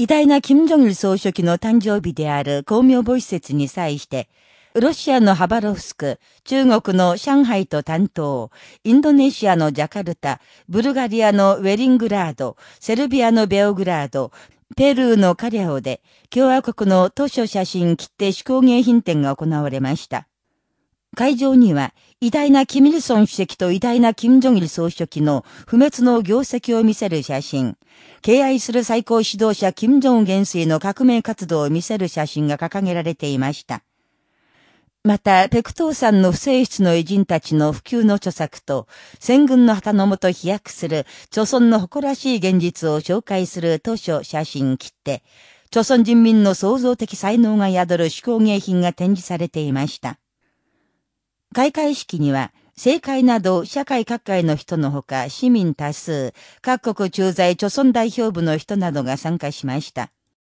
偉大な金正日総書記の誕生日である公明母施設に際して、ロシアのハバロフスク、中国の上海と担当、インドネシアのジャカルタ、ブルガリアのウェリングラード、セルビアのベオグラード、ペルーのカリャオで、共和国の図書写真切手手工芸品展が行われました。会場には、偉大なキミルソン主席と偉大なキム・ジョギル総書記の不滅の業績を見せる写真、敬愛する最高指導者キム・ジョン元帥の革命活動を見せる写真が掲げられていました。また、ペクトーさんの不正室の偉人たちの普及の著作と、戦軍の旗のもと飛躍する、著村の誇らしい現実を紹介する図書写真切手、著村人民の創造的才能が宿る手工芸品が展示されていました。開会式には、政界など社会各界の人のほか市民多数、各国駐在著村代表部の人などが参加しました。